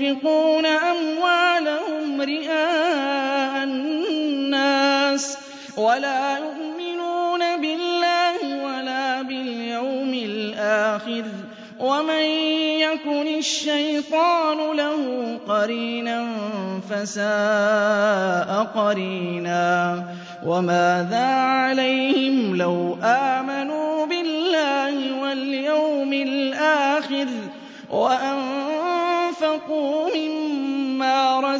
ينفقون أموالهم رئاء الناس ولا يؤمنون بالله ولا باليوم الآخر ومن يكن الشيطان له قرينا فساء قرينا وماذا عليهم لو آمنوا بالله واليوم الآخر وأن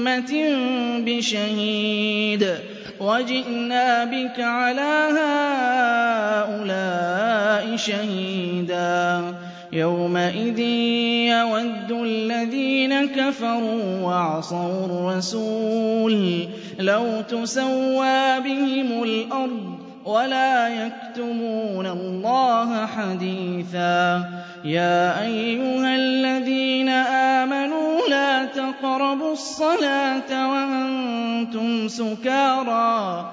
أمة بشهيد وجئنا بك على هؤلاء شهيدا يومئذ يود الذين كفروا وعصوا الرسول لو تسوى بهم الأرض ولا يكتمون الله حديثا يا أيها الذين آمنوا تقربوا الصلاة وأنتم سكارى.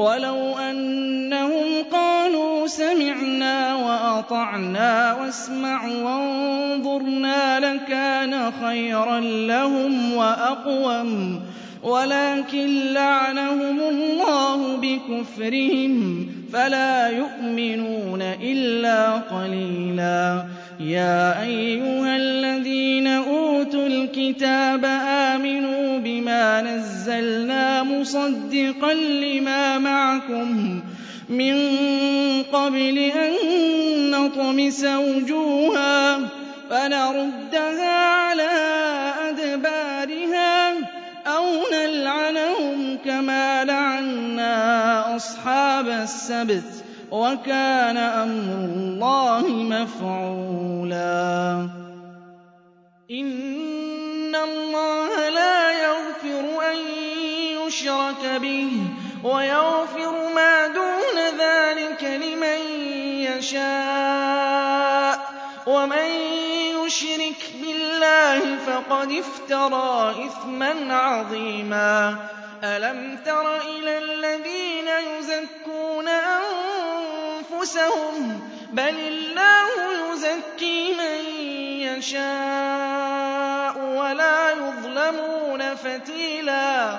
ولو أنهم قالوا سمعنا وأطعنا واسمع وانظرنا لكان خيرا لهم وأقوم ولكن لعنهم الله بكفرهم فلا يؤمنون إلا قليلا يا أيها الذين أوتوا الكتاب آمنوا بما نزلنا مصدقا لما معكم من قبل أن نطمس وجوها فنردها على أدبارها أو نلعنهم كما لعنا أصحاب السبت وكان أمر الله مفعولا. إن الله لا يغفر أن يُشْرَكَ بِهِ وَيَغْفِرُ مَا دُونَ ذَلِكَ لِمَن يَشَاءُ. وَمَن يُشْرِكْ بِاللَّهِ فَقَدِ افْتَرَىٰ إِثْمًا عَظِيمًا. أَلَمْ تَرَ إِلَى الَّذِينَ يُزَكُّونَ أَنفُسَهُم؟ بَلِ اللَّهُ يُزَكِّي مَن يَشَاءُ وَلَا يُظْلَمُونَ فَتِيلًا.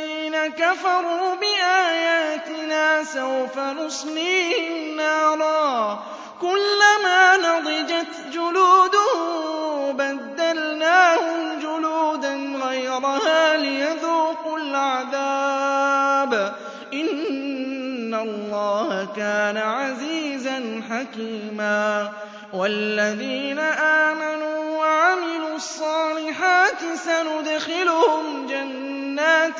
كفروا بآياتنا سوف نصليهم نارا. كلما نضجت جلود بدلناهم جلودا غيرها ليذوقوا العذاب. إن الله كان عزيزا حكيما. والذين آمنوا وعملوا الصالحات سندخلهم جنات